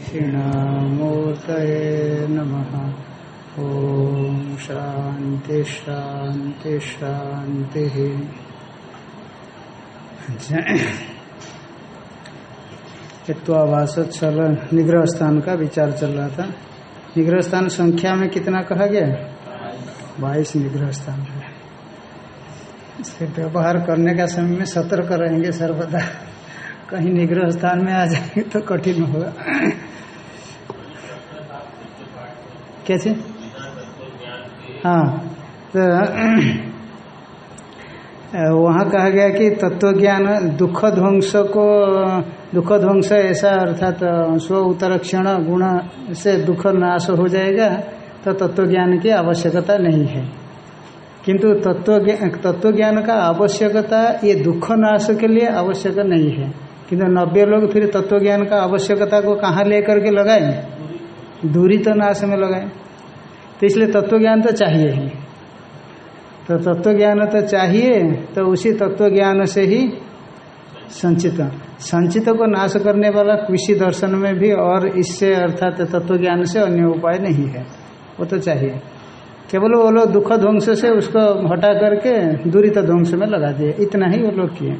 दक्षिणामूर्तये नमः। ॐ शान्ति शान्ति, शान्तिः। चित्वाभास छल निग्रह स्थान का विचार चल रहा था। निग्रह स्थान संख्या में कितना कहा गया? बाईस निग्रह स्थान है। इसके व्यवहार करने का समय में सतर्क रहेंगे सर्वदा। कहीं निग्रह स्थान में आ जाएँगे तो कठिन होगा। कैसे? हाँ तो वहाँ कहा गया कि तत्व ज्ञान दुख ध्वंस को दुख ध्वंस ऐसा अर्थात स्व उत्तरक्षण गुण से दुख नाश हो जाएगा तो तत्व ज्ञान की आवश्यकता नहीं है। किंतु तत्व तत्व ज्ञान का आवश्यकता ये दुख नाश के लिए आवश्यक नहीं है। किंतु नब्बे लोग फिर तत्व ज्ञान का आवश्यकता को कहाँ लेकर के लगाए? दूरी तो नाश में लगाए। तो इसलिए तत्व ज्ञान तो चाहिए ही। तो तत्व ज्ञान तो चाहिए तो उसी तत्व ज्ञान से ही संचित। संचित को नाश करने वाला कृषि दर्शन में भी और इससे अर्थात तत्व ज्ञान से अन्य उपाय नहीं है। वो तो चाहिए। केवल वो लोग दुख ध्वंस से उसको हटा करके दूरी तो ध्वंस में लगा दिए। इतना ही वो लोग किए।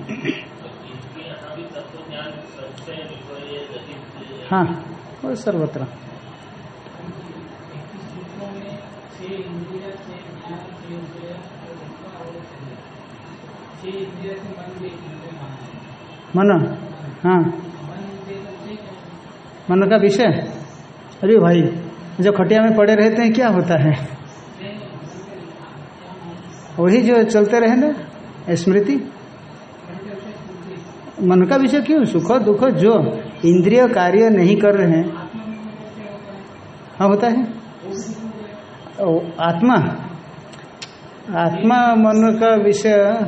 हाँ वो सर्वत्र। मन हाँ। मन का विषय? अरे भाई जो खटिया में पड़े रहते हैं क्या होता है? वही जो चलते रहे ना स्मृति। मन का विषय क्यों? सुख दुख जो इंद्रिय कार्य नहीं कर रहे हैं। हाँ होता है। ओ, आत्मा। आत्मा मन का विषय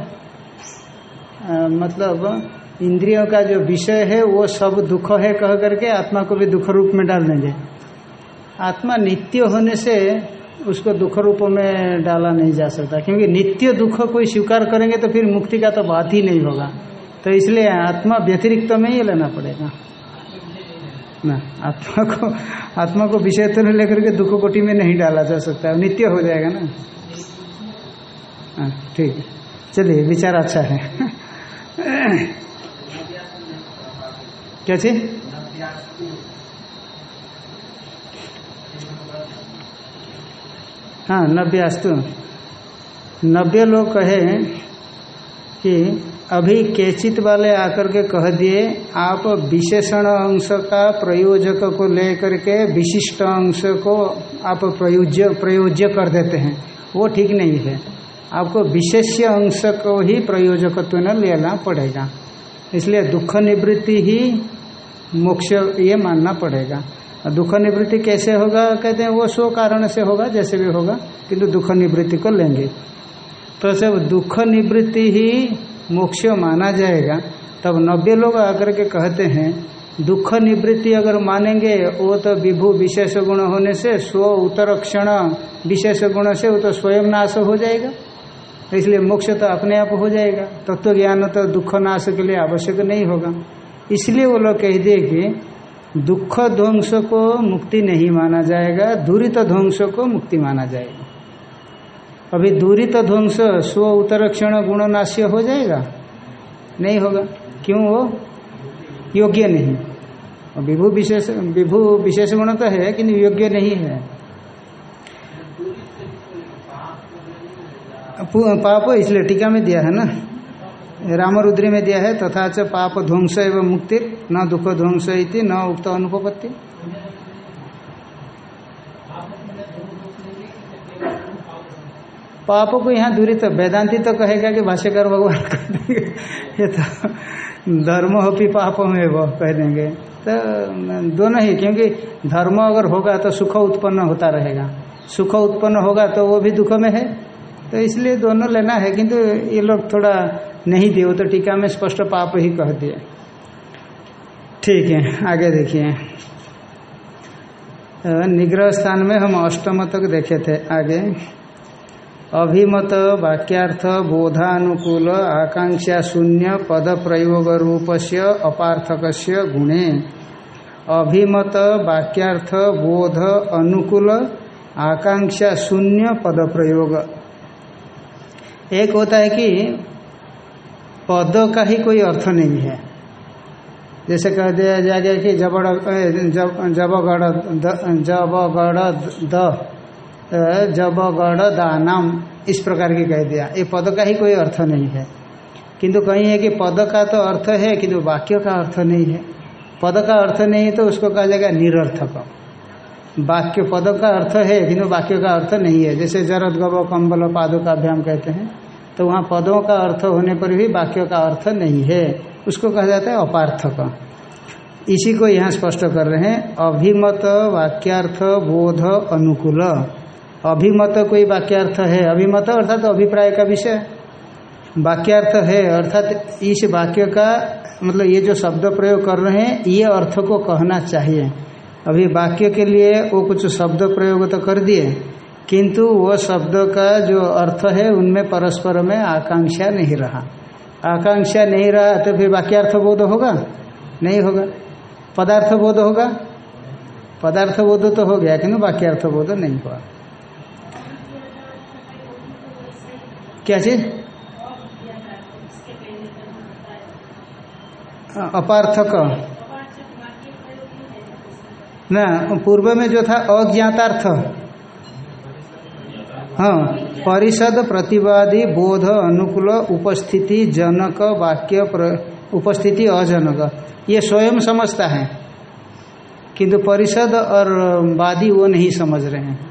मतलब इंद्रियों का जो विषय है, वो सब दुख है कह करके आत्मा को भी दुख रूप में डाल देंगे। आत्मा नित्य होने से उसको दुख रूप में डाला नहीं जा सकता, क्योंकि नित्य दुख कोई स्वीकार करेंगे तो फिर मुक्ति का तो बात ही नहीं होगा। तो इसलिए आत्मा व्यतिरिक्त तो में ही लेना पड़ेगा। ना, आत्मा को आत्मा को विषय तो लेकर के दुख कोटि में नहीं डाला जा सकता नित्य हो जाएगा ना। हाँ ठीक चलिए, विचार अच्छा है। क्या चीज़? हाँ नब्बे अस्तु नब्बे लोग कहे कि अभी केचित वाले आकर के कह दिए, आप विशेषण अंश का प्रयोजक को लेकर के विशिष्ट अंश को आप प्रयोज्य प्रयोज्य कर देते हैं। वो ठीक नहीं है। आपको विशेष्य अंश को ही प्रयोजकत्व न लेना पड़ेगा। इसलिए दुख निवृत्ति ही मोक्ष ये मानना पड़ेगा। दुख निवृत्ति कैसे होगा? कहते हैं वो सो कारण से होगा, जैसे भी होगा, किंतु दुख निवृत्ति को लेंगे। तो जब दुख निवृत्ति ही मोक्ष माना जाएगा, तब नब्बे लोग आकर के कहते हैं, दुख निवृत्ति अगर मानेंगे, वो तो विभु विशेष गुण होने से, स्व उत्तरक्षण विशेष गुण से वो तो स्वयं नाश हो जाएगा। इसलिए मोक्ष तो अपने आप हो जाएगा। तत्व तो ज्ञान तो दुख नाश के लिए आवश्यक नहीं होगा। इसलिए वो लोग कह दिए कि दुख ध्वंस को मुक्ति नहीं माना जाएगा, दूरित ध्वंस को मुक्ति माना जाएगा। अभी दूरित ध्वंस स्व उत्तरक्षण गुणनाश्य हो जाएगा? नहीं होगा। क्यों वो? योग्य नहीं। विभू विशेष विभू विशेष गुण तो है किंतु योग्य नहीं है। पाप इसलिए टीका में दिया है ना? रामरुद्री में दिया है, तथा च पाप ध्वंस एवं मुक्ति, न दुख ध्वंस इति, न उक्त अनुपत्ति पाप को यहाँ दूरी तो वेदांति तो कहेगा कि भाष्यकर भगवान कह देंगे। ये तो धर्म हो भी पाप में वह कह देंगे। तो दोनों ही, क्योंकि धर्म अगर होगा तो सुख उत्पन्न होता रहेगा। सुख उत्पन्न होगा तो वो भी दुख में है। तो इसलिए दोनों लेना है, किंतु ये लोग थोड़ा नहीं दिए, वो तो टीका में स्पष्ट पाप ही कह दिए। ठीक है, आगे देखिए। निग्रह स्थान में हम अष्टम तक देखे थे, आगे। अभिमत, वाक्यार्थ, बोधानुकूल, आकांक्षा शून्य, पद प्रयोग रूप से अपार्थक गुणे। अभिमत, वाक्यार्थ, बोध, अनुकूल, आकांक्षा शून्य, पद प्रयोग। एक होता है कि पद का ही कोई अर्थ नहीं है। जैसे कह दिया जाएगा कि जबड़ जबगढ़ जबगढ़ द जबगढ़ दानाम, इस प्रकार की कह दिया। ये पद का ही कोई अर्थ नहीं है। किंतु कहीं है कि पद का तो अर्थ है, किंतु वाक्य का अर्थ नहीं है। पद का अर्थ नहीं है तो उसको कहा जाएगा निरर्थक। वाक्य पद का अर्थ है किंतु वाक्य का अर्थ नहीं है। जैसे जरद गव कम्बल पादुकाभ्याम कहते हैं तो वहाँ पदों का अर्थ होने पर भी वाक्य का अर्थ नहीं है। उसको कहा जाता है अपार्थक। इसी को यहाँ स्पष्ट कर रहे हैं, अभिमत वाक्यार्थ बोध अनुकूल। अभिमत कोई वाक्यार्थ है? अभिमत अर्थात अभिप्राय का विषय। वाक्यार्थ है, अर्थात इस वाक्य का मतलब ये जो शब्द प्रयोग कर रहे हैं, ये अर्थ को कहना चाहिए। अभी वाक्य के लिए वो कुछ शब्द प्रयोग तो कर दिए, किंतु वो शब्द का जो अर्थ है, उनमें परस्पर में आकांक्षा नहीं रहा। आकांक्षा नहीं रहा तो फिर वाक्यार्थ बोध होगा? नहीं होगा। पदार्थ बोध होगा? पदार्थ बोध तो हो गया, किंतु वाक्यार्थ बोध नहीं हुआ। क्या चीज़? अपार्थक। ना, पूर्व में जो था, अज्ञातार्थ। हाँ परिषद प्रतिवादी, बोध, अनुकूल, उपस्थिति, जनक, वाक्य उपस्थिति, अजनक। ये स्वयं समझता है। किंतु परिषद और वादी वो नहीं समझ रहे हैं।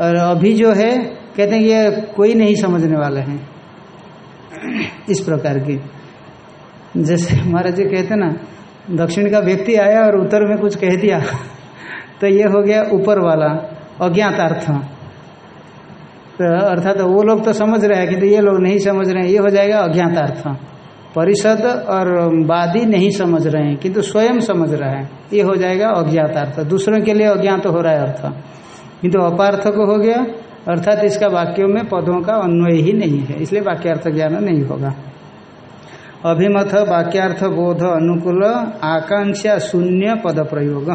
और अभी जो है, कहते हैं ये कोई नहीं समझने वाले हैं। इस प्रकार की। जैसे महाराज जी कहते ना दक्षिण का व्यक्ति आया और उत्तर में कुछ कह दिया। तो ये हो गया ऊपर वाला, अज्ञातार्थ। तो अर्थात तो वो लोग तो समझ रहे हैं किंतु तो ये लोग नहीं समझ रहे हैं, ये हो जाएगा अज्ञातार्थ। परिषद और वादी नहीं समझ रहे हैं, किंतु तो स्वयं समझ रहा है, ये हो जाएगा अज्ञातार्थ। दूसरों के लिए अज्ञात हो रहा है अर्थ। किंतु अपार्थ को हो गया, अर्थात इसका वाक्यों में पदों का अन्वय ही नहीं है, इसलिए वाक्यार्थ ज्ञान नहीं होगा। अभिमत वाक्यार्थ बोध अनुकूल आकांक्षा शून्य पद प्रयोग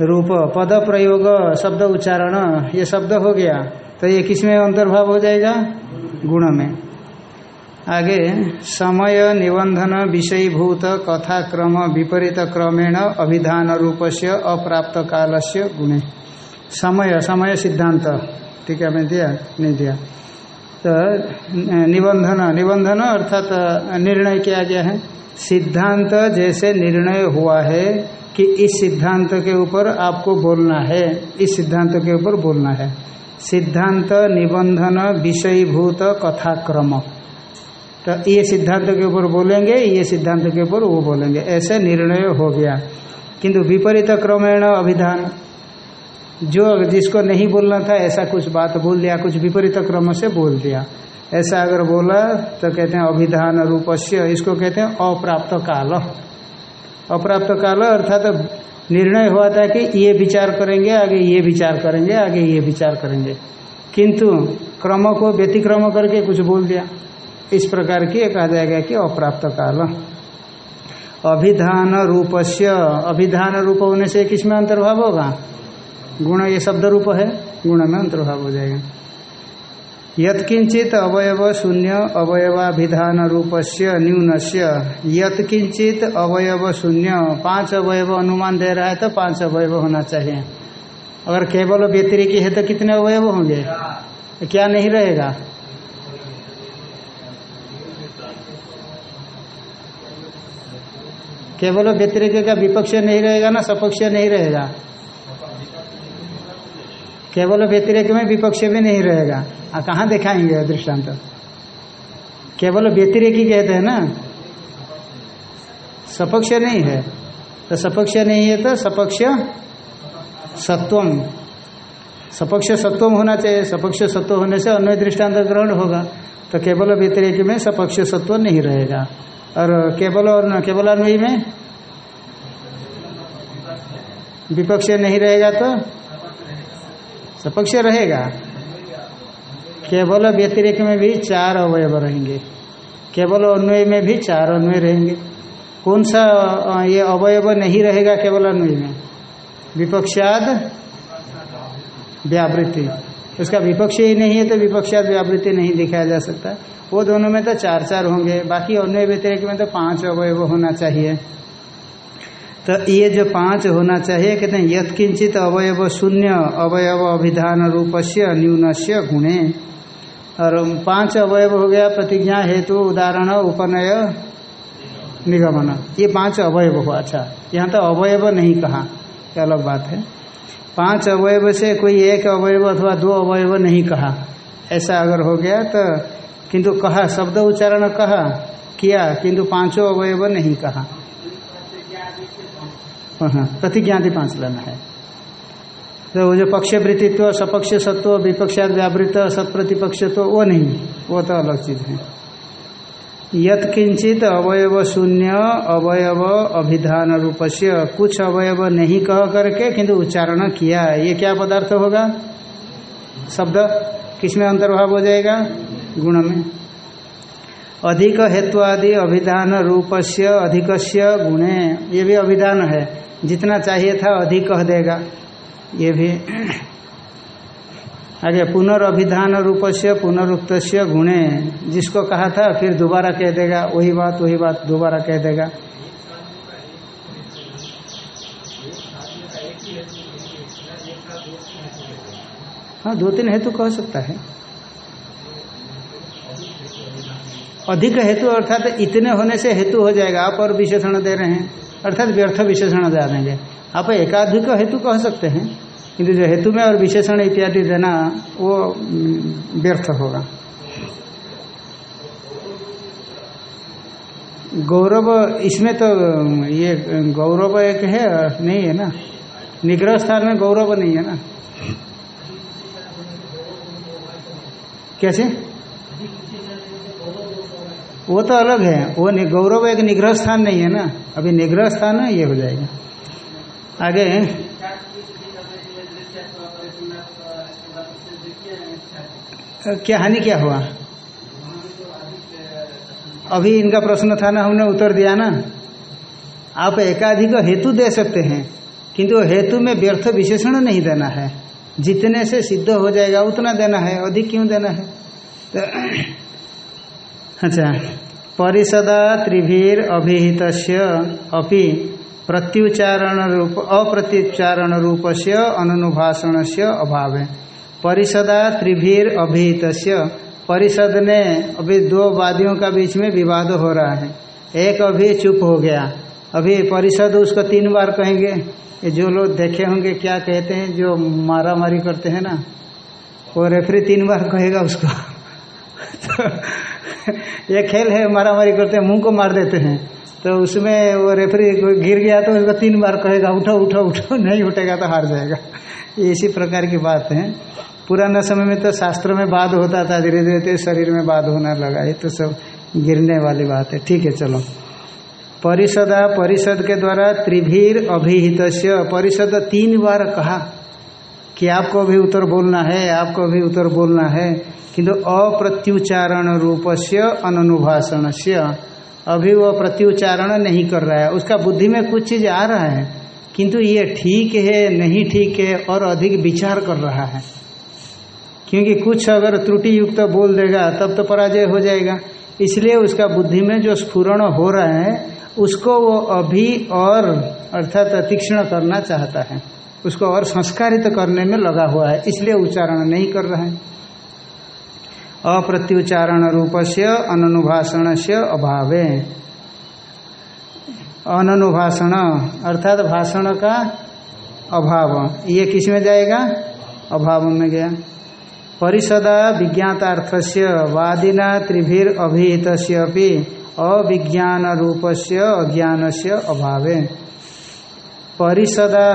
रूप पद प्रयोग शब्द उच्चारण ये शब्द हो गया। तो ये किस में अंतर्भाव हो जाएगा? गुण में आगे समय निबंधन विषयभूत कथाक्रम विपरीत क्रमेण अभिधान रूप से अप्राप्त काल से गुणे। समय समय सिद्धांत। ठीक है मैं दिया? नहीं दिया। तो निबंधन निबंधन अर्थात, निर्णय किया गया है। सिद्धांत जैसे निर्णय हुआ है कि इस सिद्धांत के ऊपर आपको बोलना है, इस सिद्धांत के ऊपर बोलना है। सिद्धांत, निबंधन, विषयभूत, कथाक्रम। तो ये सिद्धांत के ऊपर बोलेंगे, ये सिद्धांत के ऊपर वो बोलेंगे। ऐसे निर्णय हो गया। किंतु विपरीत क्रमेण अभिधान। जो जिसको नहीं बोलना था, ऐसा कुछ बात बोल दिया, कुछ विपरीत क्रम से बोल दिया। ऐसा अगर बोला तो कहते हैं अभिधान रूपस्य, इसको कहते हैं अप्राप्त काल। अप्राप्त काल अर्थात तो निर्णय हुआ था कि ये विचार करेंगे, आगे ये विचार करेंगे, आगे ये विचार करेंगे। किंतु क्रम को व्यतिक्रम करके कुछ बोल दिया। इस प्रकार की कहा जाएगा कि अप्राप्त काल। अभिधान रूपस्य, अभिधान रूप होने से किसमें अंतर्भाव होगा? गुण ये शब्द रूप है, गुण में अंतर्भाव हो जाएगा। यत्किंचित अवयव शून्य अवयवाभिधान रूपस्य न्यूनस्य। यत्किंचित अवयव शून्य, पाँच अवयव अनुमान दे रहा है तो पाँच अवयव होना चाहिए। अगर केवल व्यतिरिकी है तो कितने अवयव होंगे? क्या नहीं रहेगा? केवल व्यतिरिक का विपक्ष नहीं रहेगा ना सपक्ष नहीं रहेगा। केवल व्यतिरेक में विपक्ष भी नहीं रहेगा। आ, कहाँ दिखाएँगे दृष्टांत? केवल व्यतिरेक ही कहते हैं ना? सपक्ष नहीं है। तो सपक्ष नहीं है तो सपक्ष सत्वम। सपक्ष सत्वम होना चाहिए। सपक्ष सत्व होने से अन्य दृष्टांत ग्रहण होगा। तो केवल व्यतिरेक में सपक्ष सत्व नहीं रहेगा। और केवल और न केवल अन्वयी में विपक्ष नहीं रहेगा तो सपक्ष रहेगा। केवल व्यतिरिक में भी चार अवयव रहेंगे। केवल अन्वय में भी चार अन्वय रहेंगे। कौन सा ये अवयव नहीं रहेगा केवल अन्वय में? विपक्षाद व्यावृत्ति। उसका विपक्ष ही नहीं है तो विपक्षाद व्यावृत्ति नहीं दिखाया जा सकता। वो दोनों में तो चार चार होंगे। बाकी अन्य व्यतिरिक में तो पाँच अवयव होना चाहिए। तो ये जो पाँच होना चाहिए, कहते हैं यथ किंचित अवयव शून्य, अवयव अभिधान रूप से न्यून से गुणे। और पाँच अवयव हो गया, प्रतिज्ञा हेतु, उदाहरण, उपनय, निगमन। ये पाँच अवयव हुआ अच्छा। यहाँ तो अवयव नहीं कहा, क्या अलग बात है। पाँच अवयव से कोई एक अवयव अथवा दो अवयव नहीं कहा। ऐसा अगर हो गया तो किंतु कहा, शब्द उच्चारण कहा, किया, किंतु पाँचों अवयव नहीं कहा। हाँ प्रतिज्ञाति पाँच लेना है तो वो जो पक्ष वृत्तित्व सपक्ष सत्व विपक्षात व्यावृत सत्प्रतिपक्ष तो वो नहीं, वो तो अलग चीज़ है। यत्किंचित अवयव शून्य अवयव अभिधान रूप से कुछ अवयव नहीं कह करके किंतु उच्चारण किया, ये क्या पदार्थ होगा? शब्द? किसमें अंतर्भाव हो जाएगा? गुण में। अधिक हेत्वादि अभिधान रूप से अधिक गुणे। ये भी अभिधान है। जितना चाहिए था अधिक कह देगा। ये भी आगे, पुनर्अभिधान रूप से पुनरुक्त गुणे। जिसको कहा था, फिर दोबारा कह देगा, वही बात वही बात, दोबारा कह देगा। हाँ दो तीन हेतु कह सकता है। अधिक हेतु अर्थात इतने होने से हेतु हो जाएगा, आप और विशेषण दे रहे हैं। अर्थात व्यर्थ विशेषण दे देंगे। आप एकाधिक हेतु कह सकते हैं, किंतु जो हेतु में और विशेषण इत्यादि देना, वो व्यर्थ होगा। गौरव, इसमें तो ये, गौरव एक है, नहीं है ना? निग्रह स्थान में गौरव नहीं है ना? कैसे? वो तो अलग है। वो गौरव एक निग्रह स्थान नहीं है ना। अभी निग्रह स्थान है, ये हो जाएगा। आगे। क्या हानि क्या हुआ? अभी इनका प्रश्न था ना, हमने उत्तर दिया ना। आप एकाधिक हेतु दे सकते हैं, किंतु हेतु में व्यर्थ विशेषण नहीं देना है। जितने से सिद्ध हो जाएगा, उतना देना है, अधिक क्यों देना है? तो अच्छा। परिषदा त्रिभीर अभिहित अपि प्रत्युच्चारण रूप, अप्रत्युच्चारण रूप से अनुभाषण से अभाव। है परिषदा त्रिभीर अभिहित परिषद ने अभी दो वादियों का बीच में विवाद हो रहा है। एक अभी चुप हो गया। अभी परिषद उसको तीन बार कहेंगे। जो लोग देखे होंगे क्या कहते हैं, जो मारा मारी करते हैं ना, वो रेफरी तीन बार कहेगा उसको। तो ये खेल है मारा मारी करते हैं, मुँह को मार देते हैं। तो उसमें वो रेफरी गिर गया तो उसको तीन बार कहेगा, उठो उठो उठो, नहीं उठेगा तो हार जाएगा। इसी प्रकार की बात है। पुराना समय में तो शास्त्र में बाद होता था धीरे धीरे शरीर में बाद होना लगा, ये तो सब गिरने वाली बात है। ठीक है, चलो। परिषदा, परिषद के द्वारा त्रिभीर अभिहित परिषद तीन बार कहा कि आपको भी उत्तर बोलना है, आपको भी उत्तर बोलना है। किंतु अप्रत्युच्चारण रूप से अनुभाषण से अभी वो प्रत्युच्चारण नहीं कर रहा है। उसका बुद्धि में कुछ चीज़ आ रहा है किंतु ये ठीक है, नहीं ठीक है और अधिक विचार कर रहा है। क्योंकि कुछ अगर त्रुटि युक्त बोल देगा, तब तो पराजय हो जाएगा। इसलिए उसका बुद्धि में जो स्फुरण हो रहा है, उसको वो अभी और, अर्थात तीक्ष्ण करना चाहता है। उसको और संस्कारित करने में लगा हुआ है, इसलिए उच्चारण नहीं कर रहा है। अप्रत्युच्चारण रूप से अनुभाषण से अभाव। अनुभाषण अर्थात भाषण का अभाव। ये किसमें जाएगा? अभाव में गया। परिषदा विज्ञातार्थ से वादिना त्रिभीर अभिहित अविज्ञान रूप से अज्ञान से अभाव। परिषदा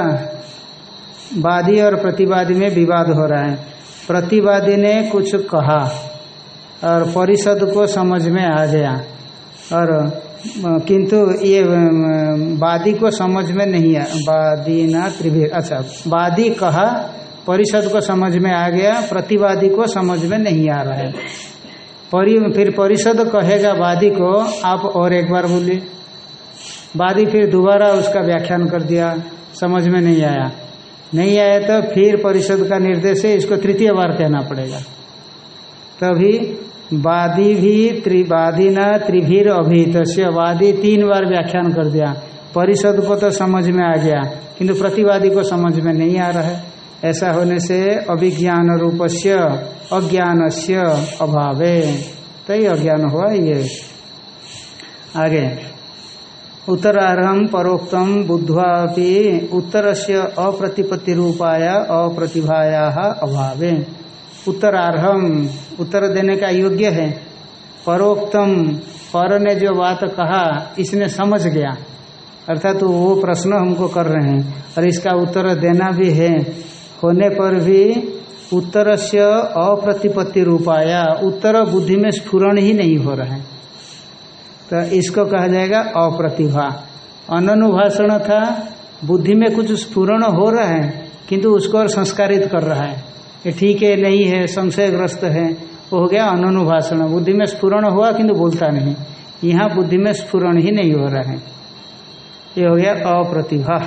वादी और प्रतिवादी में विवाद हो रहा है। प्रतिवादी ने कुछ कहा। और परिषद को समझ में आ गया। और किंतु ये वादी को समझ में नहीं आया वादी ना त्रिभीर अच्छा वादी कहा, परिषद को समझ में आ गया, प्रतिवादी को समझ में नहीं आ रहा है। परि, फिर परिषद कहेगा वादी को, आप और एक बार बोलिए। वादी फिर दोबारा उसका व्याख्यान कर दिया, समझ में नहीं आया। नहीं आया तो फिर परिषद का निर्देश है, इसको तृतीय बार कहना पड़ेगा। तभी वादी भी त्रिवादी न, त्रिभीर अभिहित वादी तीन बार व्याख्यान कर दिया। परिषद को तो समझ में आ गया, किंतु प्रतिवादी को समझ में नहीं आ रहा है। ऐसा होने से अभिज्ञान रूप से अज्ञान से अभावे। तो ये अज्ञान हुआ ये। आगे उत्तरारम परोक्तम बुद्धवा उत्तर से अप्रतिपत्ति रूपाया अप्रतिभाया अभावे। उत्तरार्हम, उत्तर देने का योग्य है। परोक्तम, पर ने जो बात कहा, इसने समझ गया। अर्थात तो वो प्रश्न हमको कर रहे हैं, और इसका उत्तर देना भी है। होने पर भी उत्तर से अप्रतिपत्ति रूपाया, उत्तर बुद्धि में स्फुरण ही नहीं हो रहा है। तो इसको कहा जाएगा अप्रतिभा। अनुभाषण था, बुद्धि में कुछ स्फुरण हो रहा है, किंतु उसको और संस्कारित कर रहा है। ये ठीक है, नहीं है, संशयग्रस्त है, वो हो गया अनुभाषण बुद्धि में स्फुरण हुआ किंतु बोलता नहीं। यहाँ बुद्धि में स्फुरण ही नहीं हो रहा है। ये हो गया अप्रतिभा।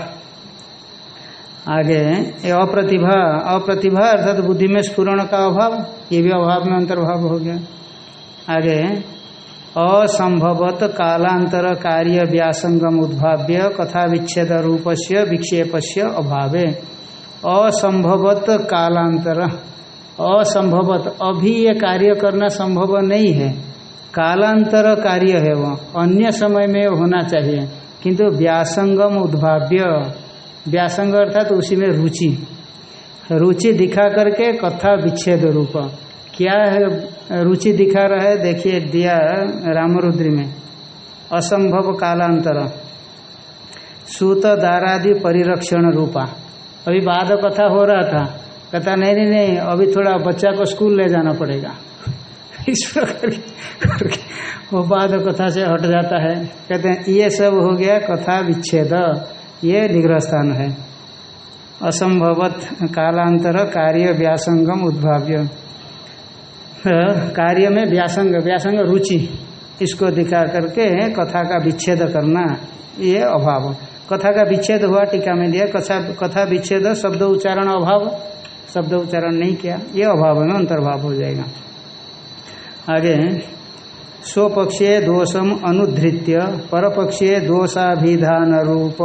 आगे, ये अप्रतिभा अप्रतिभा अर्थात तो बुद्धि में स्फुरण का अभाव, ये भी अभाव में अंतर्भाव हो गया। आगे, असंभवत कालांतर कार्य व्यासंगम उद्भाव्य कथा विच्छेद रूप से विक्षेप से अभावे। असंभवत कालांतर। असंभवत। अभी ये कार्य करना संभव नहीं है। कालांतर कार्य है वो अन्य समय में होना चाहिए। किंतु व्यासंगम उद्भाव्य। व्यासंग अर्थात तो उसी में रुचि। रुचि दिखा करके कथा विच्छेद रूप। क्या है? रुचि दिखा रहा है? देखिए, दिया रामरुद्री में। असंभव कालांतर। सूत दारादि परिरक्षण रूपा। अभी बाद कथा हो रहा था। कहता, नहीं नहीं नहीं, अभी थोड़ा बच्चा को स्कूल ले जाना पड़ेगा। इस प्रकार वो बाद कथा से हट जाता है। कहते हैं, ये सब हो गया कथा विच्छेद। ये निग्रह स्थान है। असंभवत कालांतर कार्य व्यासंगम उद्भाव्य। कार्य में व्यासंग व्यासंग रुचि, इसको दिखा करके कथा का विच्छेद करना, ये अभाव कथा का विच्छेद हुआ, टीका में दिया, कथा कथा विच्छेद, शब्द उच्चारण अभाव। शब्द उच्चारण नहीं किया, ये अभाव में अंतर्भाव हो जाएगा। आगे स्वपक्षीय दोषम अनुधृत्य परपक्षीय दोषाभिधान रूप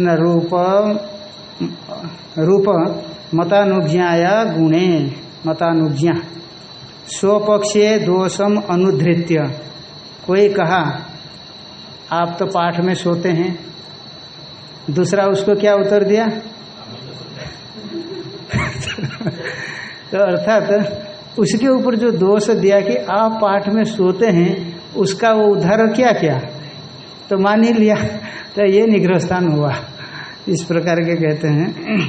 न रूप रूप, मतानुज्ञाया गुणे, मतानुज्ञा। स्वपक्षीय दोषम अनुधृत्य। कोई कहा आप तो पाठ में सोते हैं। दूसरा उसको क्या उत्तर दिया? तो अर्थात उसके ऊपर जो दोष दिया कि आप पाठ में सोते हैं, उसका वो उद्धार क्या क्या? तो मान ही लिया। तो ये निग्रह स्थान हुआ। इस प्रकार के कहते हैं।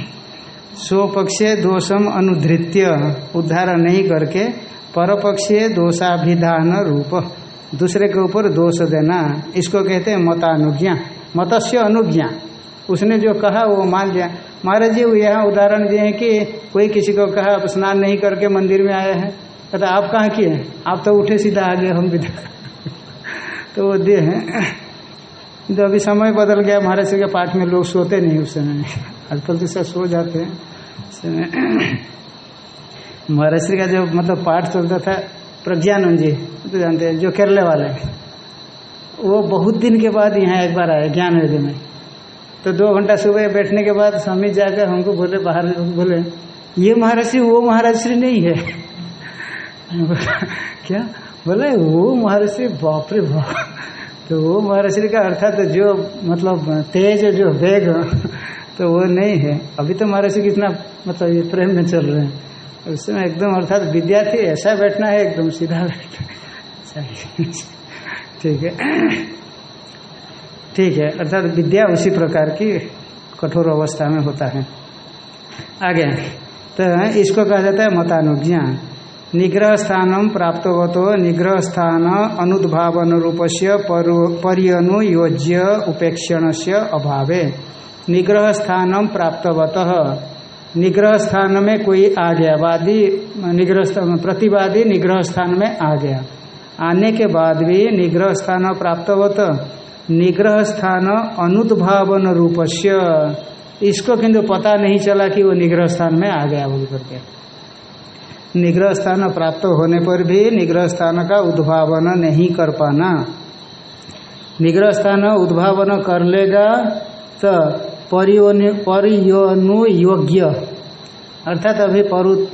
स्वपक्षीय दोषम अनुधृत्य, उद्धार नहीं करके परपक्षीय दोषाभिधान रूप। दूसरे के ऊपर दोष देना, इसको कहते हैं मतानुज्ञा। मतस्य अनुज्ञा। उसने जो कहा, वो मान लिया। महाराज जी यहाँ उदाहरण दिए हैं कि कोई किसी को कहा, आप स्नान नहीं करके मंदिर में आए हैं? कहता, आप कहाँ किए आप तो उठे सीधा आगे, हम भी तो वो दे हैं। तो अभी समय बदल गया, महाराज जी के पाठ में लोग सोते नहीं उस समय। आजकल तो सब सो जाते हैं। महर्षि का जो मतलब पाठ चलता था प्रज्ञानंद जी तो जानते हैं जो केरले वाले। वो बहुत दिन के बाद यहाँ एक बार आए ज्ञान वेदी में। तो दो घंटा सुबह बैठने के बाद स्वामी जाकर हमको बोले, बाहर बोले, ये महर्षि वो महर्षि नहीं है। क्या? बोले, वो महर्षि बाप रे बाप। तो वो महर्षि का अर्थात तो जो मतलब तेज, जो वेग तो वो नहीं है। अभी तो महर्षि कितना मतलब ये प्रेम में चल रहे हैं। उसमें एकदम अर्थात विद्यार्थी ऐसा बैठना है, एकदम सीधा बैठना ठीक है। ठीक है। अर्थात विद्या उसी प्रकार की कठोर अवस्था में होता है। आगे। तो इसको कहा जाता है मतानुज्ञा निग्रह स्थानम प्राप्तवतो, निग्रह स्थान अनुद्भावन रूप से परियनुयोज्य उपेक्षण से अभावे। निग्रह स्थानम प्राप्तवत। निग्रह स्थान में कोई आ गया, वादी निग्रह स्थान प्रतिवादी निग्रह स्थान में आ गया। आने के बाद भी निग्रह स्थान प्राप्त हो तो निग्रह स्थान अनुद्भावन रूपस्य। इसको किंतु पता नहीं चला कि वो निग्रह स्थान में आ गया बोल करके। निग्रह स्थान प्राप्त होने पर भी निग्रह स्थान का उद्भावन नहीं कर पाना। निग्रह स्थान उद्भावन कर लेगा तो परियोनुयोग्य। अर्थात अभी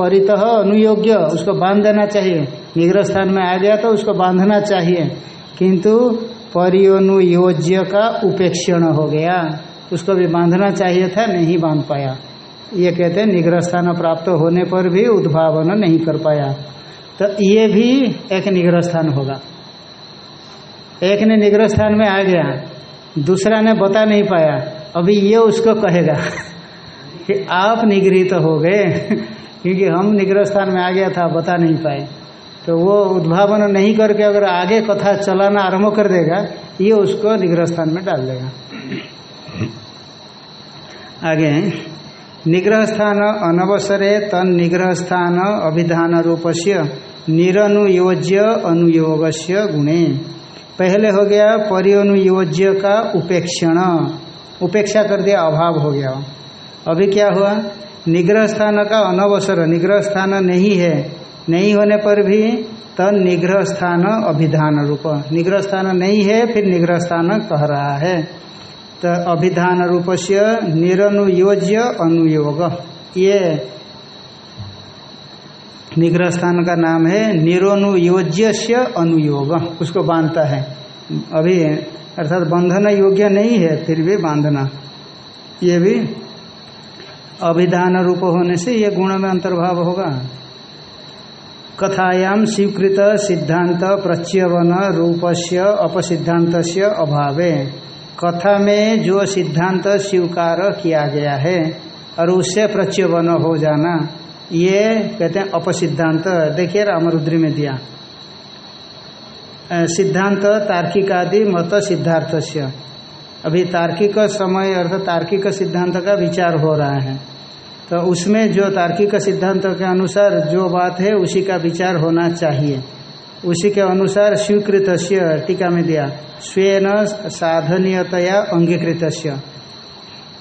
परित अनुयोग्य। उसको बाँध देना चाहिए। निग्रह स्थान में आ गया तो उसको बांधना चाहिए। किंतु परियोनुयोज्य का उपेक्षण हो गया। उसको भी बांधना चाहिए था, नहीं बाँध पाया। ये कहते हैं निग्रह स्थान प्राप्त होने पर भी उद्भावन नहीं कर पाया। तो ये भी एक निग्रह स्थान होगा। एक ने निग्रह स्थान में आ गया। दूसरा ने बता नहीं पाया। अभी ये उसको कहेगा कि आप निगृहित तो हो गए, क्योंकि हम निग्रह स्थान में आ गया था, बता नहीं पाए। तो वो उद्भावन नहीं करके अगर आगे कथा चलाना आरंभ कर देगा, ये उसको निग्रह स्थान में डाल देगा। आगे निग्रह स्थान अनवसरे तन निग्रह स्थान अभिधान रूप से निरनुयोज्य अनुयोग गुणे। पहले हो गया परिनुयोज्य का उपेक्षण। उपेक्षा कर दिया, अभाव हो गया। अभी क्या हुआ? निग्रह स्थान का अनवसर निग्रह स्थान नहीं है। नहीं होने पर भी तन निग्रह स्थान अभिधान रूप। निग्रह स्थान नहीं है, फिर निग्रह स्थान कह रहा है। तो अभिधान रूप से निरनुयोज्य अनुयोग। ये निग्रह स्थान का नाम है निरोनुयोज्य अनुयोग। उसको बांधता है। अभी अर्थात बंधन योग्य नहीं है, फिर भी बांधना। ये भी अभिधान रूप होने से ये गुण में अंतर्भाव होगा। कथायाम स्वीकृत सिद्धांत प्रच्यवन अपसिद्धांत से अभावे। कथा में जो सिद्धांत स्वीकार किया गया है, और उससे प्रच्यवन हो जाना, ये कहते हैं अपसिद्धांत। देखिए रामरुद्री में दिया। सिद्धांत, तार्किक आदि, मत सिद्धार्थ से अभी तार्किक समय अर्थात तार्किक सिद्धांत का विचार हो रहा है। तो उसमें जो तार्किक सिद्धांत के अनुसार जो बात है, उसी का विचार होना चाहिए। उसी के अनुसार स्वीकृत टीका में दिया, स्वेन साधनीयतया अंगीकृत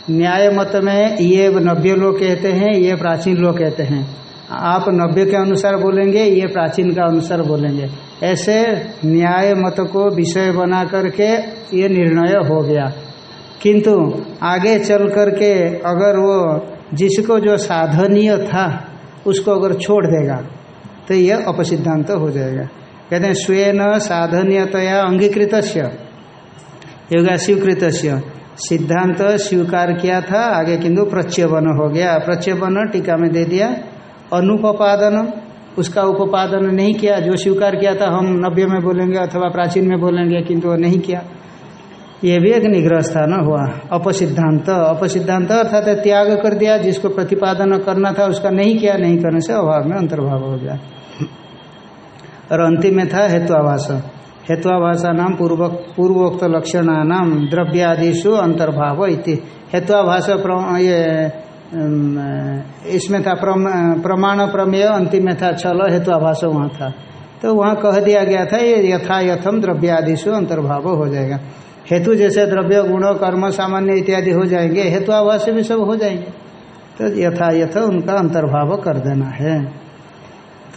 न्याय मत में ये नव्य लोग कहते हैं, ये प्राचीन लोग कहते हैं। आप नव्य के अनुसार बोलेंगे, ये प्राचीन का अनुसार बोलेंगे। ऐसे न्याय मत को विषय बना करके ये निर्णय हो गया। किंतु आगे चल करके अगर वो जिसको जो साधनीय था, उसको अगर छोड़ देगा तो ये अपसिद्धांत हो जाएगा। कहते हैं स्वयं साधनीयतया अंगीकृत योगा स्वीकृत सिद्धांत स्वीकार किया था, आगे किंतु प्रच्यवन हो गया। प्रच्यवन टीका में दे दिया अनुपपादन उसका उपादन नहीं किया, जो स्वीकार किया था, हम नव्य में बोलेंगे अथवा प्राचीन में बोलेंगे, किंतु नहीं किया। ये भी एक निग्रह स्थान हुआ। अपसिद्धांत अपसिद्धांत अर्थात त्याग कर दिया, जिसको प्रतिपादन करना था, उसका नहीं किया, नहीं करने से अभाव में अंतर्भाव हो गया। और अंतिम में था हेत्वाभाष हेत्वाभाषा नाम पूर्व, पूर्वोक्त लक्षण नाम द्रव्यादिशु अंतर्भाव इति। हेत्वाभाष ये इसमें था प्रमाण प्रमेय, अंतिम में था छल हेतुआभाष वहाँ था। तो वहाँ कह दिया गया था, ये यथा यथम द्रव्य आदिशु अंतर्भाव हो जाएगा। हेतु जैसे द्रव्य, गुण, कर्म, सामान्य इत्यादि हो जाएँगे, हेतु आभास भी सब हो जाएँगे। तो यथा यथ उनका अंतर्भाव कर देना है।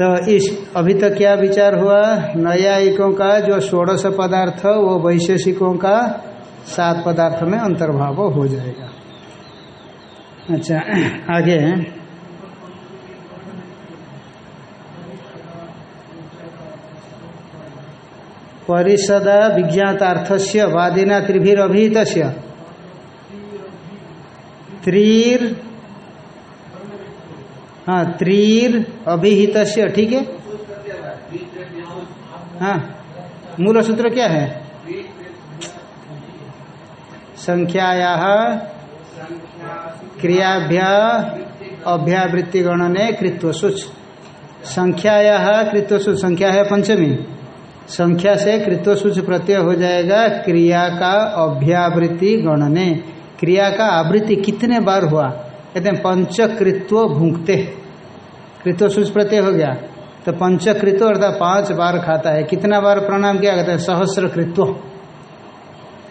तो इस, अभी तक क्या विचार हुआ? न्यायिकों का जो षोड़श पदार्थ, वो वैशेषिकों का सात पदार्थ में अंतर्भाव हो जाएगा। अच्छा आगे परिषदा विज्ञातार्थस्य वादिना त्रिभीर अभिहित त्रीर हाँ त्रीर अभिहित ठीक है? हाँ मूल सूत्र क्या है? संख्याया क्रियाभ्या अभ्यावृत्ति गणने कृत्व सूच संख्याया कृत्व सूच संख्या है पंचमी। संख्या से कृत्व सूच प्रत्यय हो जाएगा क्रिया का अभ्यावृत्ति गणने क्रिया का आवृत्ति कितने बार हुआ? कहते हैं, पंचकृत्व भूंगते। कृत्व सूच प्रत्यय हो गया। तो पंचकृत्व अर्थात पाँच बार खाता है। कितना बार प्रणाम किया? कहते हैं सहस्र कृत्व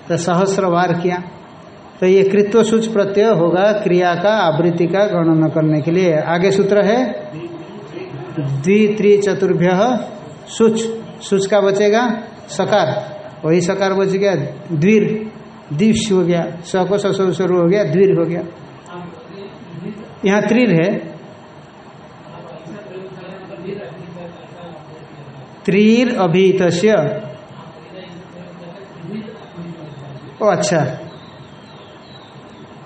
तो सहस्र बार किया। तो ये कृत्व सूच प्रत्यय होगा, क्रिया का, आवृत्ति का गणना करने के लिए। आगे सूत्र है? द्वि त्रि चतुर्भ्य सूच। सूच का बचेगा? सकार। वही सकार बच गया। द्वीर। दीप्स हो गया। स को ससुर हो गया। द्वीर हो गया। यहाँ त्रिर है। त्रिर अभित ओ अच्छा।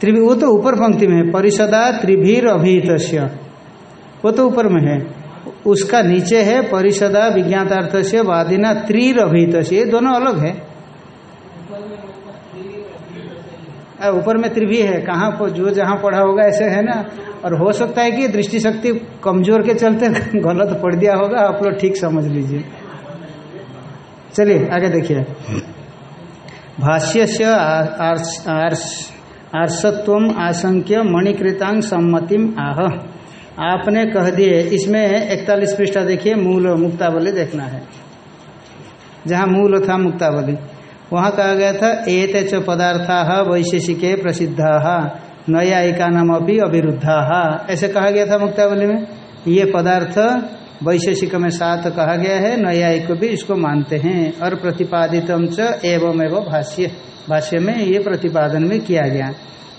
त्रिभी, वो तो ऊपर पंक्ति में है। परिषदा त्रिभीर अभिहित वो तो ऊपर में है। उसका नीचे है परिषदा विज्ञातार्थ से वादिना त्रिर अभिहित ये दोनों अलग है। ऊपर में त्रिभी है। कहाँ जो जहाँ पढ़ा होगा ऐसे है ना। और हो सकता है कि दृष्टि शक्ति कमज़ोर के चलते गलत पढ़ दिया होगा। आप लोग ठीक समझ लीजिए। चलिए, आगे देखिए। भाष्य से आर्सत्व आशंक्य मणिकृतांग सम्मतिम आह। आपने कह दिए, इसमें इकतालीस पृष्ठा देखिए, मूल मुक्तावली देखना है। जहाँ मूल था मुक्तावली। वहाँ कहा गया था, एत च पदार्था वैशेषिके प्रसिद्धा, नयायिका नाम अभी अविरुद्धा। ऐसे कहा गया था मुक्तावली में? ये पदार्थ वैशेषिक में सात कहा गया है, नयायिक भी इसको मानते हैं। और प्रतिपादितम च एवं एवं भाष्य। भाष्य में ये प्रतिपादन में किया गया।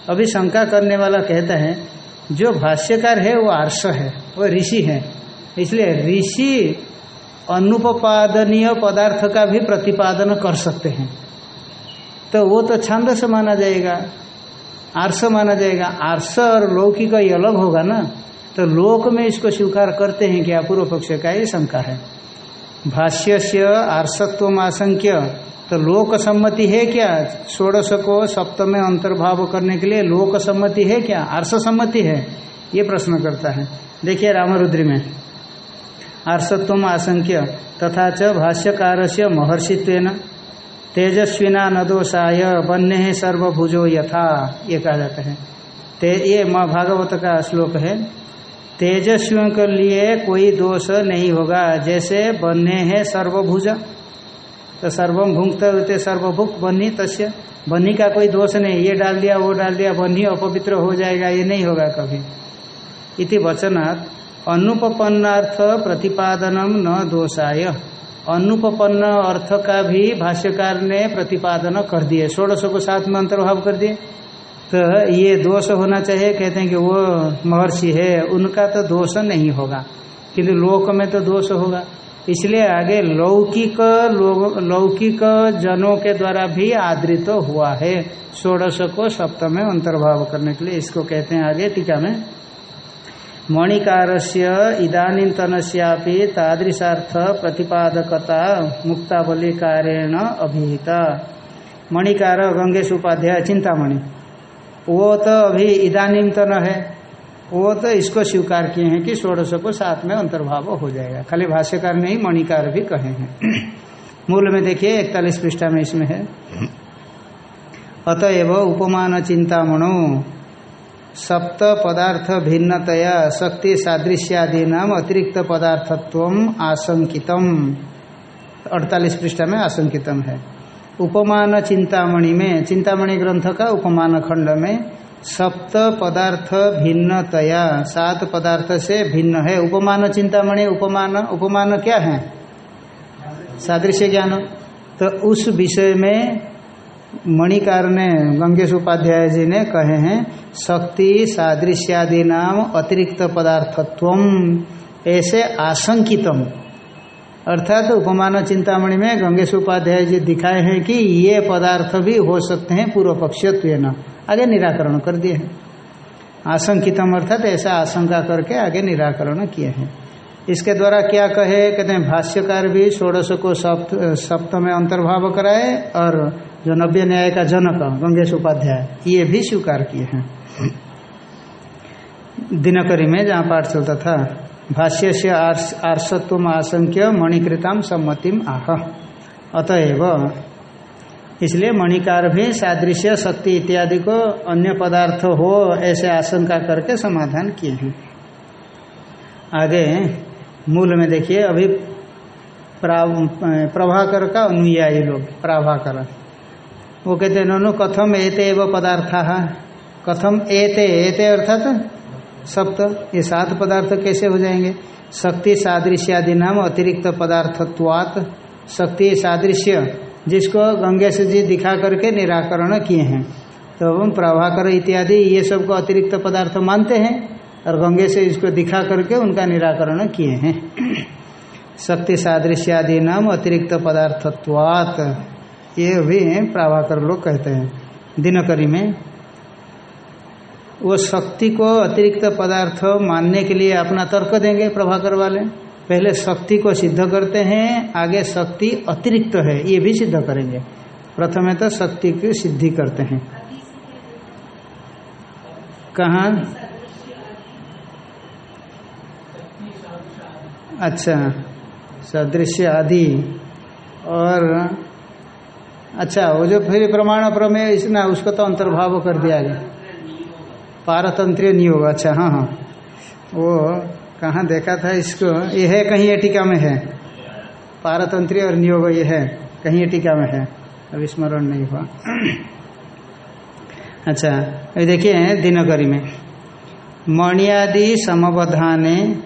अभी शंका करने वाला कहता है, जो भाष्यकार है, वो आर्ष है, वो ऋषि है। इसलिए ऋषि अनुपादनीय पदार्थ का भी प्रतिपादन कर सकते हैं। तो वो तो छंद से माना जाएगा आर्स माना जाएगा। आर्स और लौकिक ये अलग होगा ना? तो लोक में इसको स्वीकार करते हैं क्या पूर्व पक्ष का ये शंका है। भाष्य से आर्षत्व आशंक्य तो लोक सम्मति है क्या? षोड़श को सप्तम में अंतर्भाव करने के लिए लोक सम्मति है क्या? आर्ष सम्मति है? ये प्रश्न करता है। देखिए रामरुद्री में। आर्षत्व आशंक्य। तथा च भाष्यकार से महर्षित्व तेजस्विना नदोषाय बन्य सर्वभुजो यथा। ये कहा जाता है। ते, ये माँ, भागवत का श्लोक है। तेजस्वियों के लिए कोई दोष नहीं होगा। जैसे बन्ने है सर्वभुज। तो सर्वम भुंगते होते सर्वभुक बन्नी तस्य बन्नी का कोई दोष नहीं, ये डाल दिया, वो डाल दिया बन्नी अपवित्र हो जाएगा, ये नहीं होगा कभी। इति वचनात् अनुपन्नार्थ प्रतिपादनम न दोषाय। अनुपन्न अर्थ का भी भाष्यकार ने प्रतिपादन कर दिए। षोड़श को साथ में अंतर्भाव कर दिए। तो ये दोष होना चाहिए, कहते हैं कि वो महर्षि है, उनका तो दोष नहीं होगा। किंतु लोक में तो दोष होगा। इसलिए आगे लौकिक लोग, लौकिक जनों के द्वारा भी आदृत तो हुआ है। षोड़श को सप्तम में अंतर्भाव करने के लिए इसको कहते हैं आगे टीका में। मणिकार से इदानीतन तादृशार्थ प्रतिपादकता मुक्तावली कारेण अभिहिता। मणिकार गंगेश उपाध्याय चिंतामणि। वो तो अभी इदानीम तो है। वो तो इसको स्वीकार किए हैं कि षोड़श को साथ में अंतर्भाव हो जाएगा। खाली भाष्यकार नहीं, मणिकार भी कहे हैं। मूल में देखिए इकतालीस पृष्ठा में इसमें है। अतएव उपमान चिंतामणो, सप्त पदार्थ भिन्नतया, शक्ति सादृश्यादि नाम अतिरिक्त पदार्थत्व आशंकितम। अड़तालीस पृष्ठा में आशंकितम है। उपमान चिंतामणि में, चिंतामणि ग्रंथ का उपमान खंड में सप्त पदार्थ भिन्नतया। सात पदार्थ से भिन्न है। उपमान, चिंतामणि, उपमान उपमान क्या है? सादृश्य ज्ञान। तो उस विषय में मणिकार ने, गंगेश उपाध्याय जी ने कहे हैं, शक्ति, सादृश्यादि नाम अतिरिक्त पदार्थत्व, ऐसे आशंकितम। अर्थात तो उपमान, चिंतामणि में गंगेश उपाध्याय जी दिखाए हैं कि ये पदार्थ भी हो सकते हैं पूर्व पक्षत्व न आगे निराकरण कर दिए हैं। आशंकितम अर्थात ऐसा आशंका करके आगे निराकरण किए हैं। इसके द्वारा क्या कहे? कहते हैं, भाष्यकार भी षोड़श को सप्त सप्त में अंतर्भाव कराए और जो नव्य न्याय का जनक, गंगेश उपाध्याय, ये भी स्वीकार किए हैं। दिनकरी में जहाँ पाठ चलता था भाष्य से आर्षत्व आशंक्य मणिकृताम सम्मतिम आह। अतएव इसलिए मणिकार भी सादृश्य, शक्ति इत्यादि को अन्य पदार्थ हो, ऐसे आशंका करके समाधान किए हैं। आगे, मूल में देखिए, अभी प्रभाकर का अनुयायी लोग, प्राभाकर। वो कहते हैं, ननु कथम एते एव पदार्थ? कथम एते एते अर्थात सप्त। ये सात पदार्थ कैसे हो जाएँगे? शक्ति सादृश्यादि नाम अतिरिक्त पदार्थत्वात। शक्ति सादृश्य जिसको गंगेश जी दिखा करके निराकरण किए हैं। तो हम प्रभाकर इत्यादि ये सबको अतिरिक्त पदार्थ मानते हैं और गंगे से इसको दिखा करके उनका निराकरण किए हैं। शक्ति सादृश्यादि नाम अतिरिक्त पदार्थत्वात। ये भी प्राभाकर लोग कहते हैं। दिनकरी में, वो शक्ति को अतिरिक्त पदार्थ मानने के लिए अपना तर्क देंगे प्रभाकर वाले। पहले शक्ति को सिद्ध करते हैं, आगे शक्ति अतिरिक्त है, ये भी सिद्ध करेंगे। प्रथम तो शक्ति की सिद्धि करते हैं। कहाँ? अच्छा सदृश्य आदि। और अच्छा वो जो फिर प्रमाण प्रमेय इसना उसको तो अंतर्भाव कर दिया गया। पारतंत्रीय नियोग अच्छा हाँ हाँ। वो कहाँ देखा था इसको? ये है कहीं ये टीका में है। पारतंत्रीय और नियोग ये है। कहीं ये टीका में है। अभी स्मरण नहीं हुआ। अच्छा ये देखिए, दिनकरी में। मणियादि समवधाने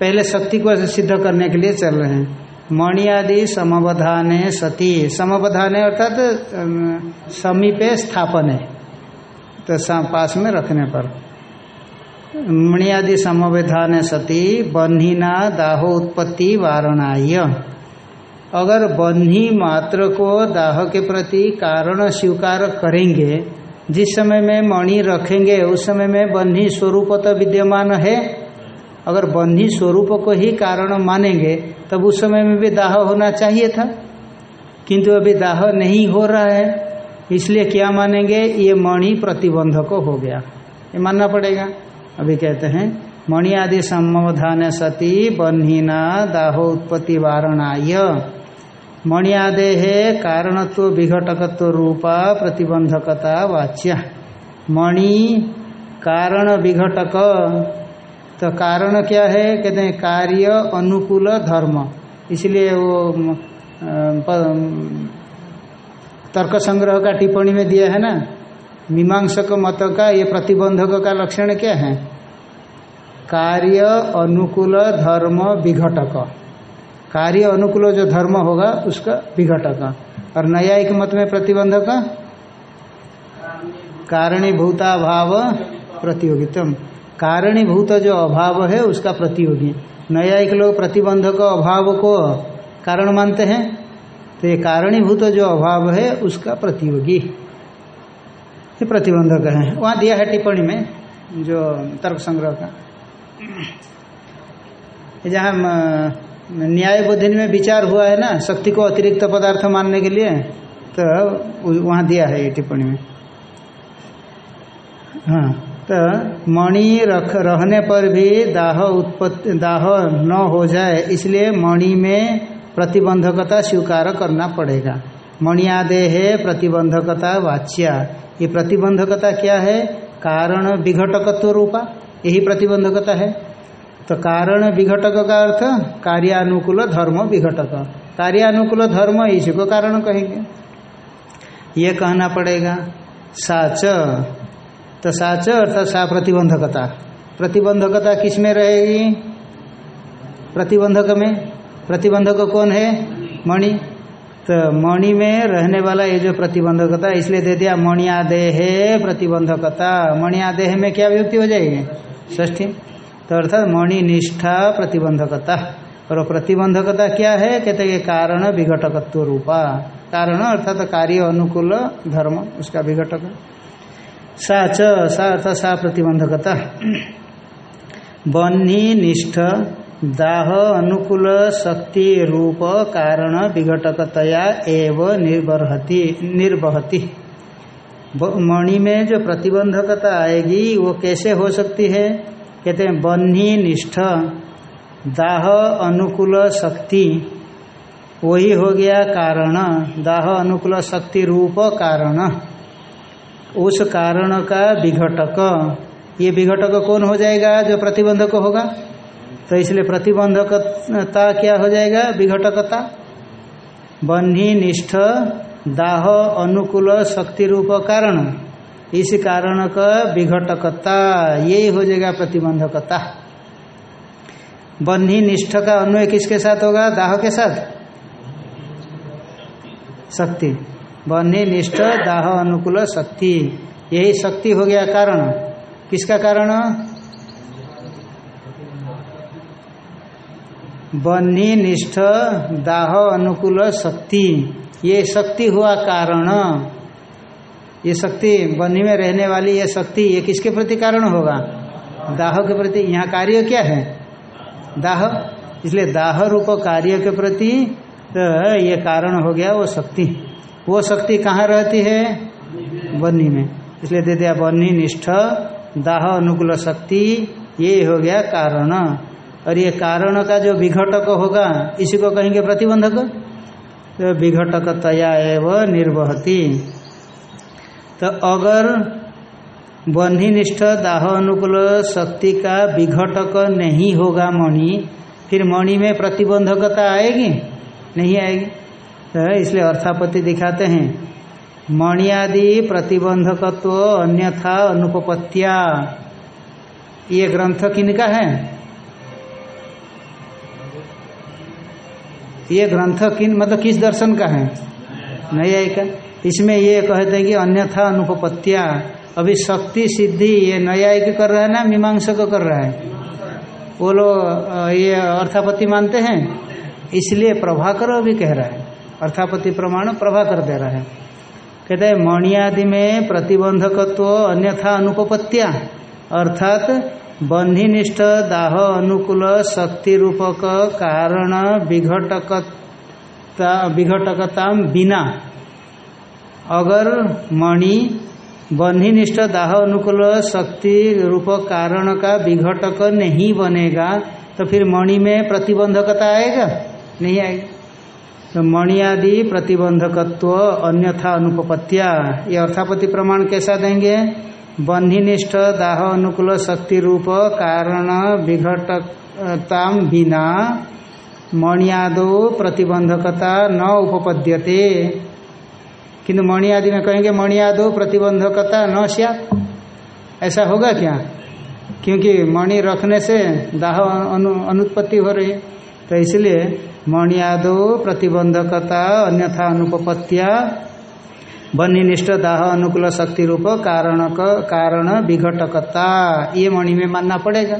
पहले शक्ति को सिद्ध करने के लिए चल रहे हैं। मणियादि समवधाने सती। समवधाने अर्थात समीपे स्थापन। तो पास में रखने पर। मणियादि समविधान सती, बन्हीना दाहो उत्पत्ति वारणाय। अगर बन्ही मात्र को दाह के प्रति कारण स्वीकार करेंगे, जिस समय में मणि रखेंगे, उस समय में बन्ही स्वरूप तो विद्यमान है। अगर बन्ही स्वरूप को ही कारण मानेंगे, तब उस समय में भी दाह होना चाहिए था। किंतु अभी दाह नहीं हो रहा है, इसलिए क्या मानेंगे? ये मणि प्रतिबंधक हो गया। ये मानना पड़ेगा। अभी कहते हैं मणि आदि समाधान सती बन्हीना दाहो उत्पत्ति वारणाय। मणियादे है कारणत्व विघटकत्व रूपा प्रतिबंधकता वाच्य। मणि कारण विघटक तो कारण क्या है? कहते हैं, कार्य अनुकूल धर्म। इसलिए वो तर्क संग्रह का टिप्पणी में दिया है ना? मीमांसक मत का ये प्रतिबंधक का लक्षण क्या है? कार्य अनुकूल धर्म विघटक। कार्य अनुकूल जो धर्म होगा, उसका विघटक। और न्यायिक मत में प्रतिबंधक? कारणीभूताभाव प्रतियोगितम। कारणीभूत जो अभाव है, उसका प्रतियोगी। न्यायिक लोग प्रतिबंधक अभाव को कारण मानते हैं। तो ये कारणीभूत जो अभाव है, उसका प्रतियोगी। ये प्रतिबंधक है। वहाँ दिया है टिप्पणी में, जो तर्क संग्रह का। जहाँ न्याय बुद्धि में विचार हुआ है ना, शक्ति को अतिरिक्त पदार्थ मानने के लिए तो वहाँ दिया है ये टिप्पणी में। हाँ तो मणि रख, रहने पर भी दाह उत्पत्ति, दाह न हो जाए, इसलिए मणि में प्रतिबंधकता स्वीकार करना पड़ेगा। मणियादे है प्रतिबंधकता वाच्या। ये प्रतिबंधकता क्या है? कारण विघटकत्व रूपा। यही प्रतिबंधकता है। तो कारण विघटक का अर्थ कार्यानुकूल धर्म विघटक। कार्यानुकूल धर्म इसी को कारण कहेंगे। ये कहना पड़ेगा, साच। तो साच अर्थात सा प्रतिबंधकता। प्रतिबंधकता किसमें रहेगी? प्रतिबंधक में। प्रतिबंधक कौन है? मणि। तो मणि में रहने वाला ये जो प्रतिबंधकता, इसलिए दे दिया मणियादेह प्रतिबंधकता। मणियादेह में क्या विभक्ति हो जाएगी? ष्ठी तो अर्थात मणि निष्ठा प्रतिबंधकता। और प्रतिबंधकता क्या है? कहते हैं कारण विघटकत्व रूपा। कारण अर्थात कार्य, अनुकूल, धर्म, उसका विघटक। सा च, सा अर्थात सा प्रतिबंधकता। बन्ही निष्ठ दाह अनुकूल शक्ति रूप कारण विघटकतया एव निर्बहती। निर्बहती मणि में जो प्रतिबंधकता आएगी, वो कैसे हो सकती है? कहते हैं, बन्ही निष्ठ। दाह अनुकूल शक्ति, वही हो गया कारण। दाह अनुकूल शक्ति रूप कारण। उस कारण का विघटक। ये विघटक कौन हो जाएगा जो प्रतिबंधक होगा? तो इसलिए प्रतिबंधकता क्या हो जाएगा? विघटकता। बन्ही, निष्ठ, दाह, अनुकूल शक्ति रूप कारण। इस कारण का विघटकता। यही हो जाएगा प्रतिबंधकता। बन्ही, निष्ठ का अन्वय किसके साथ होगा? दाह के साथ। शक्ति। बन्ही, निष्ठ, दाह, अनुकूल, शक्ति। यही शक्ति हो गया कारण। किसका कारण? बन्ही निष्ठ दाह अनुकूल शक्ति। ये शक्ति हुआ कारण। ये शक्ति बन्ही में रहने वाली ये शक्ति, ये किसके प्रति कारण होगा? दाह के प्रति। यहाँ कार्य क्या है? दाह। इसलिए दाह रूप कार्य के प्रति तो ये कारण हो गया वो शक्ति। वो शक्ति कहाँ रहती है? बन्ही में। इसलिए दे दिया बन्ही निष्ठ दाह अनुकूल शक्ति, ये हो गया कारण। और ये कारण का जो विघटक होगा इसी को कहेंगे प्रतिबंधक। तो विघटक तया एवं निर्वहती। तो अगर बन्हीनिष्ठ दाह अनुकूल शक्ति का विघटक नहीं होगा मणि, फिर मणि में प्रतिबंधकता आएगी? नहीं आएगी। तो इसलिए अर्थापत्ति दिखाते हैं। मणि आदि प्रतिबंधकत्व अन्यथा अनुपत्या ये ग्रंथ किनका है? ये ग्रंथ किन मतलब किस दर्शन का है? नहीं का इसमें ये कहते हैं कि अन्यथा अनुपत्या अभी शक्ति सिद्धि, ये न्यायिक कर रहा है ना, मीमांसक कर रहा है? वो लोग ये अर्थापति मानते हैं, इसलिए प्रभाकर अभी कह रहा है। अर्थापति प्रमाण प्रभाकर दे रहा है। कहते हैं, मणियादि में प्रतिबंधकत्व अन्यथा अनुपत्या अर्थात बंधिनिष्ठ दाह अनुकूल शक्ति रूपक कारण विघटकता विघटकता बिना। अगर मणि बंधिनिष्ठ दाह अनुकूल शक्ति रूप कारण का विघटक नहीं बनेगा तो फिर मणि में प्रतिबंधकता आएगा? नहीं आएगी। तो मणि आदि प्रतिबंधकत्व अन्यथा अनुपत्या ये अर्थापति प्रमाण कैसा देंगे? बंधिनिष्ठ दाह अनुकूल शक्ति रूप कारण विघटकता बिना मणियादो प्रतिबंधकता न उपपद्यते। किंतु मणि आदि में कहेंगे मणि आदो प्रतिबंधकता न सिया। ऐसा होगा क्या? क्योंकि मणि रखने से दाह अनु, अनुत्पत्ति हो रही तो इसलिए मणि प्रतिबंधकता अन्यथा अनुपत्या बनिनिष्ठ दाह अनुकूल शक्ति रूप कारण कारण विघटकता। ये मणि में मानना पड़ेगा।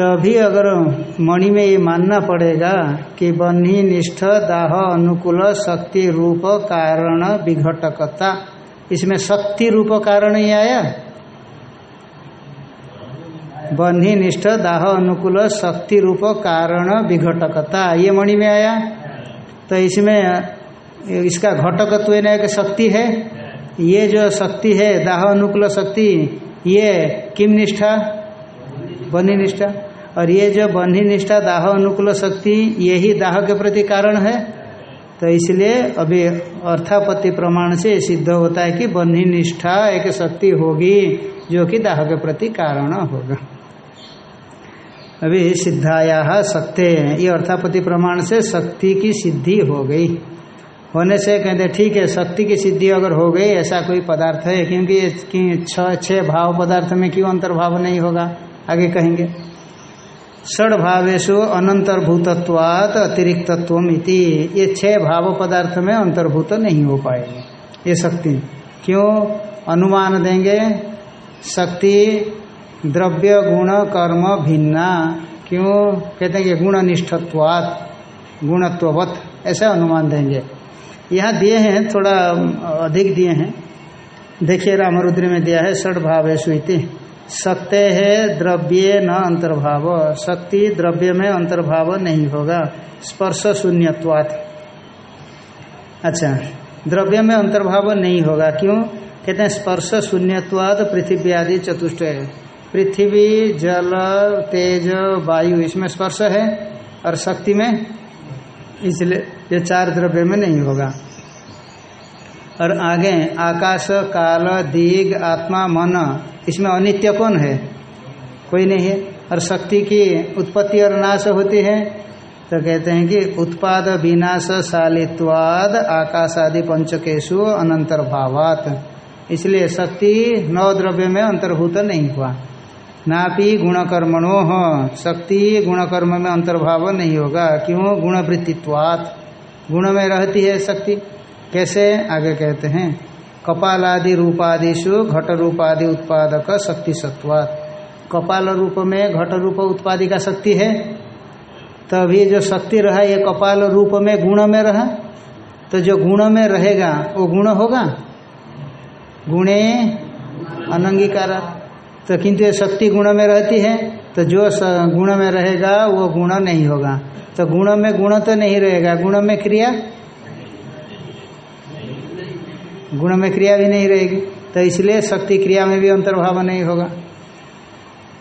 तभी अगर मणि में ये मानना पड़ेगा कि बन्ही दाह अनुकूल शक्ति रूप कारण विघटकता। इसमें शक्ति रूप कारण ही आया। बन्ही दाह अनुकूल शक्ति रूप कारण विघटकता। ये मणि में आया। तो इसमें इसका घटकत्व एक शक्ति है। ये जो शक्ति है दाह अनुकूल शक्ति, ये किम निष्ठा? बन्ही निष्ठा। और ये जो बन्ही निष्ठा दाह अनुकूल शक्ति यही दाह के प्रति कारण है। तो इसलिए अभी अर्थापत्ति प्रमाण से सिद्ध होता है कि बन्ही निष्ठा एक शक्ति होगी, जो कि दाह के प्रति कारण होगा। अभी सिद्धाया शक्ति ये अर्थापत्ति प्रमाण से शक्ति की सिद्धि हो गई। होने से कहते, ठीक है, शक्ति की सिद्धि अगर हो गई, ऐसा कोई पदार्थ है? क्योंकि छह भाव पदार्थ में क्यों अंतर्भाव नहीं होगा? आगे कहेंगे, षड भावेशु अनंतर्भूतत्वात अतिरिक्तत्व इति। ये छह भाव पदार्थ में अंतर्भूत नहीं हो पाएँगे। ये शक्ति क्यों अनुमान देंगे? शक्ति द्रव्य, गुण, कर्म भिन्ना। क्यों? कहते हैं कि गुण निष्ठत्वात गुणत्ववत, ऐसा अनुमान देंगे। यहाँ दिए हैं, थोड़ा अधिक दिए हैं। देखिए, रामरुद्र में दिया है, षड भावेशु इति। सत्य है द्रव्य न अंतर्भाव। शक्ति द्रव्य में अंतर्भाव नहीं होगा। स्पर्श शून्यत्वात्। अच्छा द्रव्य में अंतर्भाव नहीं होगा। क्यों? कहते हैं, स्पर्श शून्यत्वाद पृथ्वी आदि चतुष्ट पृथ्वी, जल, तेज, वायु, इसमें स्पर्श है और शक्ति में इसलिए ये चार द्रव्य में नहीं होगा। और आगे, आकाश, काल, दिग, आत्मा, मन, इसमें अनित्य कौन है? कोई नहीं है। और शक्ति की उत्पत्ति और नाश होती है। तो कहते हैं कि उत्पाद, विनाश, शालित्वाद आकाश आदि पंचकेशु, अनंतर भावात। इसलिए शक्ति नौ द्रव्य में अंतर्भूत नहीं हुआ। नापी गुणकर्मणो। शक्ति गुणकर्म में अंतर्भाव नहीं होगा। क्यों? गुणवृत्तित्वात। गुण में रहती है शक्ति। कैसे? आगे कहते हैं। कपाल आदि रूपादिशु घट रूपादि उत्पादक शक्ति सत्वात कपाल रूप में घट रूप उत्पादि का शक्ति है। तभी जो शक्ति रहा, ये कपाल रूप में गुण में रहा। तो जो गुण में रहेगा, वो गुण होगा? गुणे अनंगीकार तो किंतु ये शक्ति गुण में रहती है तो जो गुण में रहेगा, वो गुण नहीं होगा। तो गुण में गुण तो नहीं रहेगा। गुण में क्रिया? गुण में क्रिया भी नहीं रहेगी। तो इसलिए शक्ति क्रिया में भी अंतर्भाव नहीं होगा।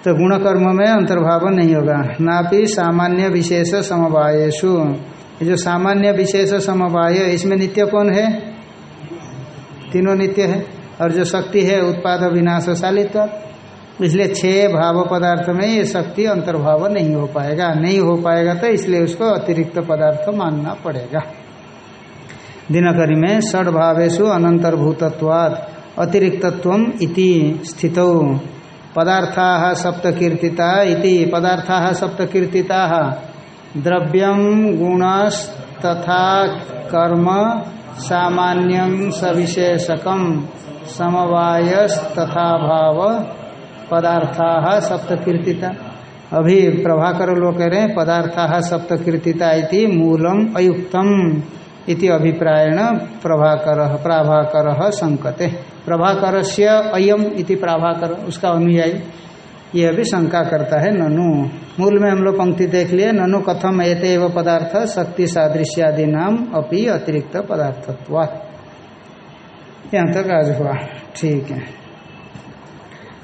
तो गुण कर्म में अंतर्भाव नहीं होगा। ना भी सामान्य विशेष समवायेशु जो सामान्य विशेष समवाय, इसमें नित्य कौन है? तीनों नित्य है। और जो शक्ति है, उत्पाद विनाशशालित्व इसलिए छह भाव पदार्थ में ये शक्ति अंतर्भाव नहीं हो पाएगा। नहीं हो पाएगा तो इसलिए उसको अतिरिक्त पदार्थ मानना पड़ेगा। दिनकरी में षड भावेशु अनंतर्भूतत्वाद अतिरिक्तत्व इति स्थित। पदार्था सप्तकीर्तिता इति पदार्था सप्तकीर्तिता। द्रव्यम तथा कर्म सामान्यम सविशेषकम। समवायस तथा भाव पदार्था सप्तकीर्तिता। अभी प्रभाकर लोग कह रहे हैं, पदार्था सप्तकीर्तिता इति मूलम अयुक्तम इति अभिप्रायण प्रभाकर, प्राभाकर संकते। प्रभाकर से अयम इति प्राभाकर, उसका अनुयायी। ये अभी शंका करता है ननु। मूल में हम लोग पंक्ति देख लिए, ननु कथम एते एव पदार्थ शक्ति सादृश्यादि नाम अपि अतिरिक्त पदार्थत्वा यहाँ तक आज हुआ। ठीक है।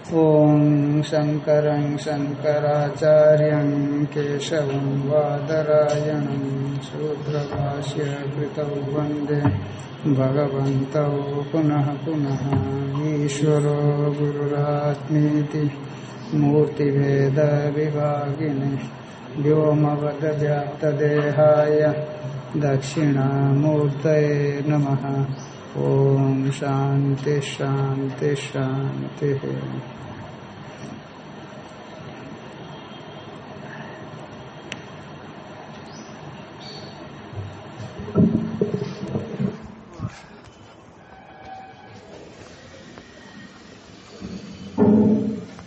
ॐ शङ्करं शङ्कराचार्यं केशवं वादरायणं शूद्रभाष्य कृतौ वंदे भगवन्तौ पुनः पुनः ईश्वरो गुरुरात्मीति मूर्तिभेदविभागिने व्योमवदव्याप्तदेहाय दक्षिणामूर्तये नमः। ॐ शान्ति शान्ति, शान्तिः।